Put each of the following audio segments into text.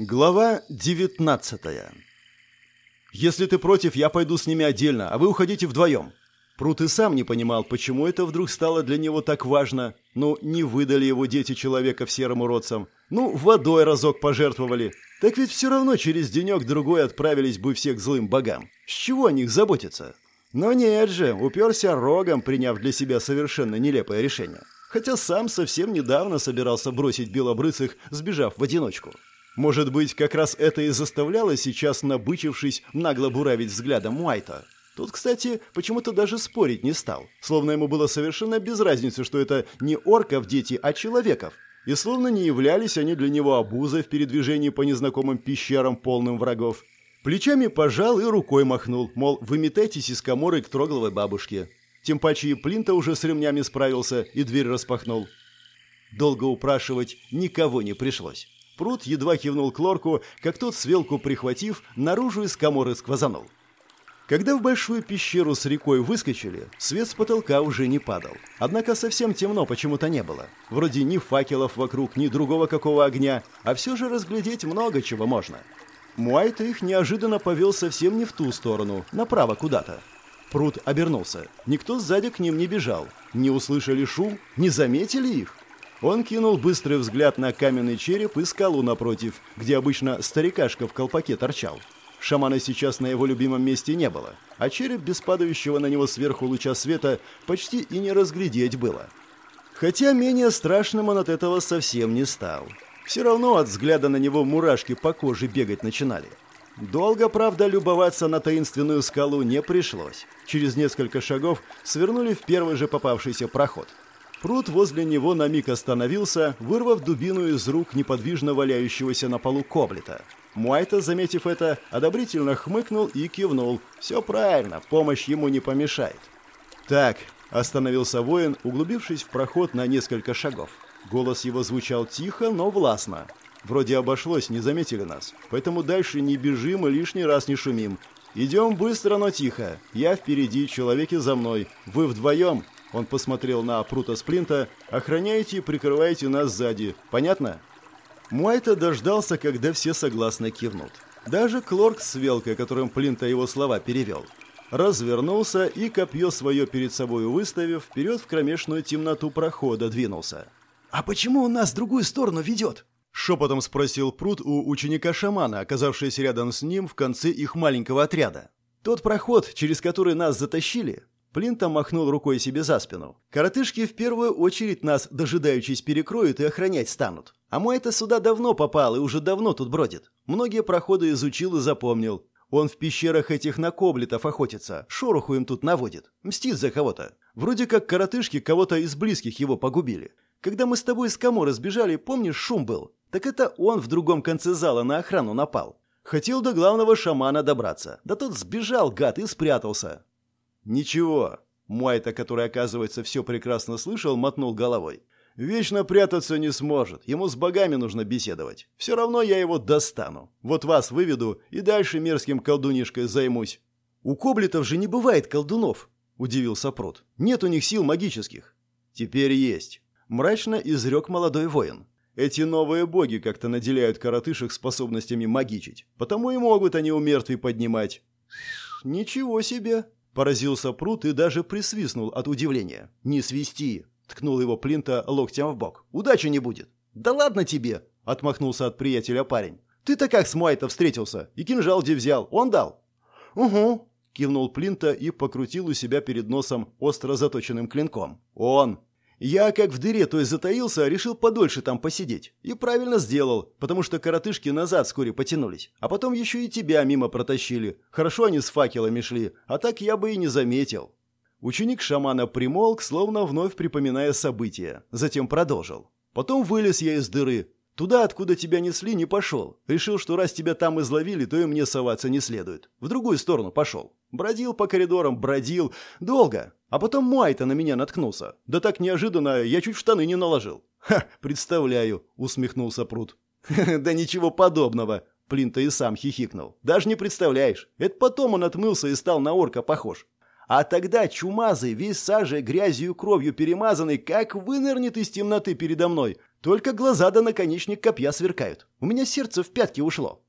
Глава 19 «Если ты против, я пойду с ними отдельно, а вы уходите вдвоем». Прут и сам не понимал, почему это вдруг стало для него так важно. Ну, не выдали его дети человека в серым уродцам. Ну, водой разок пожертвовали. Так ведь все равно через денек-другой отправились бы все к злым богам. С чего о них заботиться? Но нет же, уперся рогом, приняв для себя совершенно нелепое решение. Хотя сам совсем недавно собирался бросить белобрысых, сбежав в одиночку. Может быть, как раз это и заставляло сейчас, набычившись, нагло буравить взглядом Уайта. Тут, кстати, почему-то даже спорить не стал. Словно ему было совершенно без разницы, что это не орков дети, а человеков. И словно не являлись они для него обузой в передвижении по незнакомым пещерам, полным врагов. Плечами пожал и рукой махнул, мол, выметайтесь из коморы к трогловой бабушке. Тем паче и Плинта уже с ремнями справился и дверь распахнул. Долго упрашивать никого не пришлось. Пруд едва кивнул Клорку, как тот, свелку прихватив, наружу из коморы сквозанул. Когда в большую пещеру с рекой выскочили, свет с потолка уже не падал. Однако совсем темно почему-то не было. Вроде ни факелов вокруг, ни другого какого огня, а все же разглядеть много чего можно. Муайт их неожиданно повел совсем не в ту сторону, направо куда-то. Пруд обернулся. Никто сзади к ним не бежал. Не услышали шум, не заметили их. Он кинул быстрый взгляд на каменный череп и скалу напротив, где обычно старикашка в колпаке торчал. Шамана сейчас на его любимом месте не было, а череп без падающего на него сверху луча света почти и не разглядеть было. Хотя менее страшным он от этого совсем не стал. Все равно от взгляда на него мурашки по коже бегать начинали. Долго, правда, любоваться на таинственную скалу не пришлось. Через несколько шагов свернули в первый же попавшийся проход – Пруд возле него на миг остановился, вырвав дубину из рук неподвижно валяющегося на полу коблета. Муайта, заметив это, одобрительно хмыкнул и кивнул. «Все правильно, помощь ему не помешает». «Так», — остановился воин, углубившись в проход на несколько шагов. Голос его звучал тихо, но властно. «Вроде обошлось, не заметили нас. Поэтому дальше не бежим и лишний раз не шумим. Идем быстро, но тихо. Я впереди, человеки за мной. Вы вдвоем он посмотрел на Прута Сплинта. «Охраняйте и прикрывайте нас сзади. Понятно?» Муайта дождался, когда все согласно кивнут. Даже Клорк с Велкой, которым Плинта его слова перевел. Развернулся и, копье свое перед собой выставив, вперед в кромешную темноту прохода двинулся. «А почему он нас в другую сторону ведет?» Шепотом спросил Прут у ученика-шамана, оказавшегося рядом с ним в конце их маленького отряда. «Тот проход, через который нас затащили, Плинта махнул рукой себе за спину. «Коротышки в первую очередь нас, дожидаючись, перекроют и охранять станут. А мой это сюда давно попал и уже давно тут бродит. Многие проходы изучил и запомнил. Он в пещерах этих на коблетов охотится, шороху им тут наводит, мстит за кого-то. Вроде как коротышки кого-то из близких его погубили. Когда мы с тобой из Камора сбежали, помнишь, шум был? Так это он в другом конце зала на охрану напал. Хотел до главного шамана добраться. Да тот сбежал, гад, и спрятался. «Ничего». Муайта, который, оказывается, все прекрасно слышал, мотнул головой. «Вечно прятаться не сможет. Ему с богами нужно беседовать. Все равно я его достану. Вот вас выведу и дальше мерзким колдунишкой займусь». «У коблетов же не бывает колдунов», — удивился Прот. «Нет у них сил магических». «Теперь есть», — мрачно изрек молодой воин. «Эти новые боги как-то наделяют коротышек способностями магичить. Потому и могут они у мертвей поднимать». «Ничего себе!» Поразился Прут и даже присвистнул от удивления. «Не свисти!» — ткнул его Плинта локтем в бок. «Удачи не будет!» «Да ладно тебе!» — отмахнулся от приятеля парень. «Ты-то как с Майто встретился? И кинжал где взял? Он дал?» «Угу!» — кивнул Плинта и покрутил у себя перед носом остро заточенным клинком. «Он!» Я, как в дыре той затаился, решил подольше там посидеть. И правильно сделал, потому что коротышки назад вскоре потянулись. А потом еще и тебя мимо протащили. Хорошо они с факелами шли, а так я бы и не заметил». Ученик шамана примолк, словно вновь припоминая события. Затем продолжил. «Потом вылез я из дыры. Туда, откуда тебя несли, не пошел. Решил, что раз тебя там изловили, то и мне соваться не следует. В другую сторону пошел. Бродил по коридорам, бродил. Долго. А потом Майта на меня наткнулся. Да так неожиданно, я чуть в штаны не наложил. «Ха, представляю», — усмехнулся Прут. «Да ничего подобного», — Плинта и сам хихикнул. «Даже не представляешь. Это потом он отмылся и стал на орка похож. А тогда чумазый, весь сажей, грязью и кровью перемазанный, как вынырнет из темноты передо мной. Только глаза да наконечник копья сверкают. У меня сердце в пятки ушло.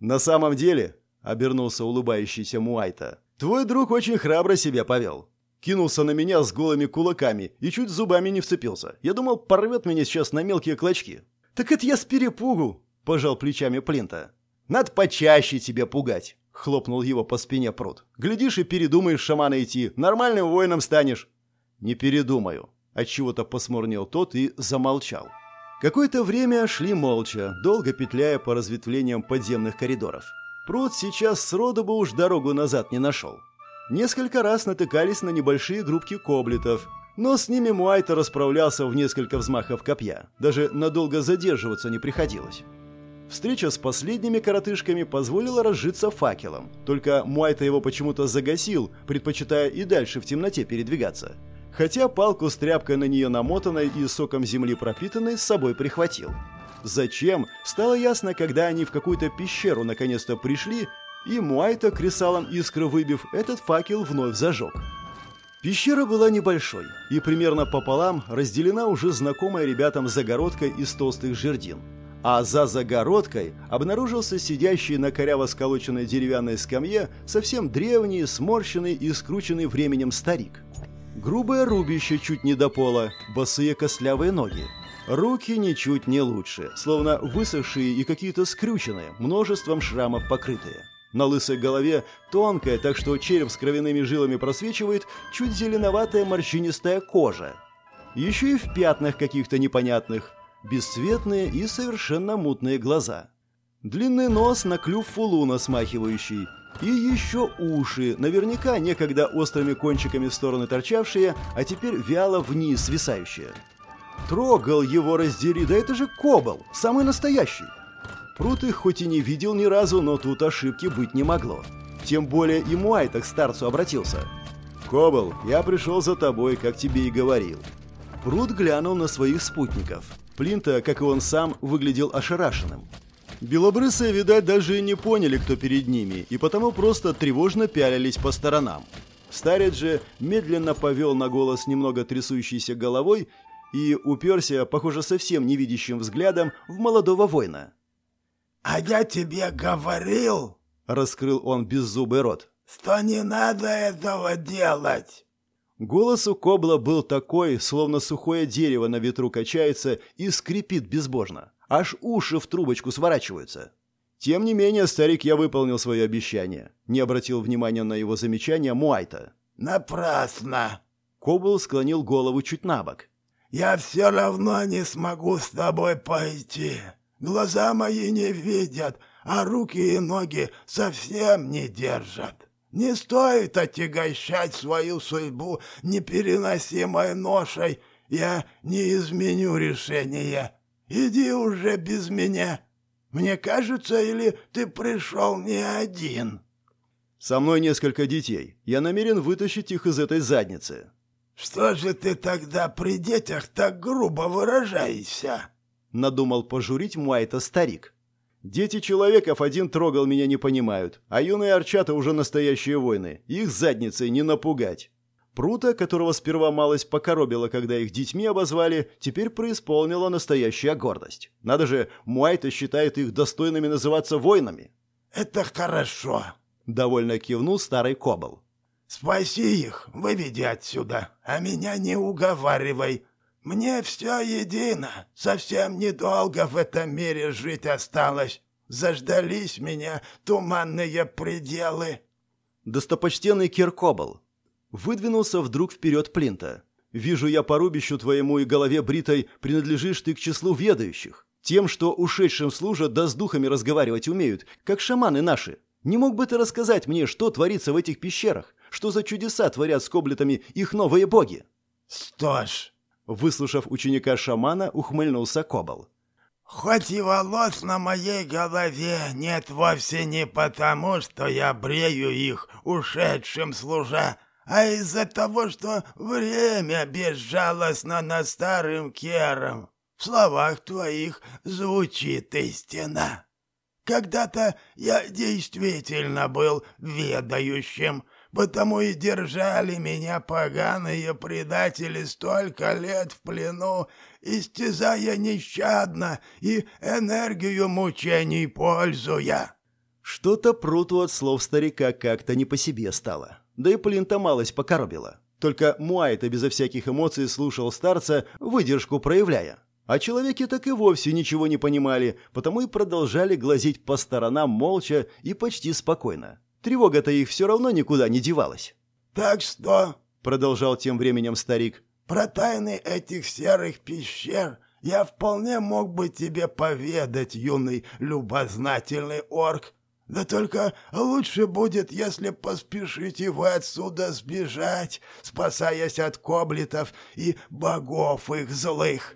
На самом деле, обернулся улыбающийся Муайта, твой друг очень храбро себя повел. Кинулся на меня с голыми кулаками и чуть зубами не вцепился. Я думал, порвет меня сейчас на мелкие клочки. Так это я с перепугу, пожал плечами Плинта. Надо почаще тебя пугать. Хлопнул его по спине пруд. Глядишь и передумаешь шамана идти. Нормальным воином станешь. Не передумаю. Отчего-то посмурнел тот и замолчал. Какое-то время шли молча, долго петляя по разветвлениям подземных коридоров. Пруд сейчас сроду бы уж дорогу назад не нашел. Несколько раз натыкались на небольшие группки коблетов, но с ними Муайта расправлялся в несколько взмахов копья. Даже надолго задерживаться не приходилось. Встреча с последними коротышками позволила разжиться факелом. Только Муайта его почему-то загасил, предпочитая и дальше в темноте передвигаться. Хотя палку с тряпкой на нее намотанной и соком земли пропитанной с собой прихватил. Зачем, стало ясно, когда они в какую-то пещеру наконец-то пришли, и Муайта, кресалом искры выбив, этот факел вновь зажег. Пещера была небольшой и примерно пополам разделена уже знакомой ребятам загородкой из толстых жердин а за загородкой обнаружился сидящий на коряво сколоченной деревянной скамье совсем древний, сморщенный и скрученный временем старик. Грубое рубище чуть не до пола, босые костлявые ноги. Руки ничуть не лучше, словно высохшие и какие-то скрюченные, множеством шрамов покрытые. На лысой голове тонкая, так что череп с кровяными жилами просвечивает, чуть зеленоватая морщинистая кожа. Еще и в пятнах каких-то непонятных – бесцветные и совершенно мутные глаза. Длинный нос на клюв фулуна смахивающий. И еще уши, наверняка некогда острыми кончиками в стороны торчавшие, а теперь вяло вниз свисающие. Трогал его раздери, да это же Кобал, самый настоящий. Прут их хоть и не видел ни разу, но тут ошибки быть не могло. Тем более и Муайта к старцу обратился. «Кобал, я пришел за тобой, как тебе и говорил». Прут глянул на своих спутников. Плинта, как и он сам, выглядел ошарашенным. Белобрысые, видать, даже и не поняли, кто перед ними, и потому просто тревожно пялились по сторонам. Старец же медленно повел на голос немного трясущейся головой и уперся, похоже, совсем невидящим взглядом в молодого воина. «А я тебе говорил!» — раскрыл он беззубый рот. «Что не надо этого делать!» Голос у Кобла был такой, словно сухое дерево на ветру качается и скрипит безбожно. Аж уши в трубочку сворачиваются. Тем не менее, старик я выполнил свое обещание. Не обратил внимания на его замечание Муайта. «Напрасно!» Кобл склонил голову чуть на бок. «Я все равно не смогу с тобой пойти. Глаза мои не видят, а руки и ноги совсем не держат». Не стоит отягощать свою судьбу непереносимой ношей. Я не изменю решение. Иди уже без меня. Мне кажется, или ты пришел не один?» «Со мной несколько детей. Я намерен вытащить их из этой задницы». «Что же ты тогда при детях так грубо выражаешься?» Надумал пожурить Муайта старик. Дети человеков один трогал меня не понимают, а юные арчата уже настоящие войны. Их задницей не напугать. Прута, которого сперва малость покоробила, когда их детьми обозвали, теперь преисполнила настоящая гордость. Надо же, Муайта считает их достойными называться воинами. «Это хорошо», — довольно кивнул старый Кобл. «Спаси их, выведи отсюда, а меня не уговаривай. Мне все едино, совсем недолго в этом мире жить осталось. Заждались меня туманные пределы. Достопочтенный Киркобл. Выдвинулся вдруг вперед Плинта. Вижу я по рубищу твоему и голове бритой, принадлежишь ты к числу ведающих. Тем, что ушедшим служат, да с духами разговаривать умеют, как шаманы наши. Не мог бы ты рассказать мне, что творится в этих пещерах? Что за чудеса творят с коблетами их новые боги? Что ж, Выслушав ученика шамана, ухмыльнулся Кобал. «Хоть и волос на моей голове нет вовсе не потому, что я брею их ушедшим служа, а из-за того, что время безжалостно над старым кером. В словах твоих звучит истина. Когда-то я действительно был ведающим, Потому и держали меня поганые предатели столько лет в плену, истязая нещадно и энергию мучений пользуя». Что-то Пруту от слов старика как-то не по себе стало. Да и Плинта малость покоробила. Только Муайта безо всяких эмоций слушал старца, выдержку проявляя. А человеки так и вовсе ничего не понимали, потому и продолжали глазеть по сторонам молча и почти спокойно. Тревога-то их все равно никуда не девалась. «Так что?» — продолжал тем временем старик. «Про тайны этих серых пещер я вполне мог бы тебе поведать, юный любознательный орк. Да только лучше будет, если поспешите вы отсюда сбежать, спасаясь от коблетов и богов их злых».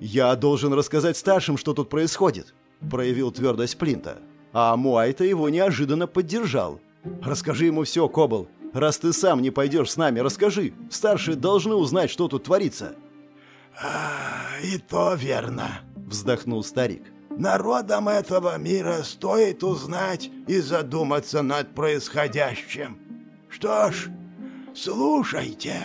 «Я должен рассказать старшим, что тут происходит», — проявил твердость Плинта. А Муайта его неожиданно поддержал. «Расскажи ему все, Кобл. Раз ты сам не пойдешь с нами, расскажи. Старшие должны узнать, что тут творится». «А, и то верно», — вздохнул старик. «Народам этого мира стоит узнать и задуматься над происходящим. Что ж, слушайте».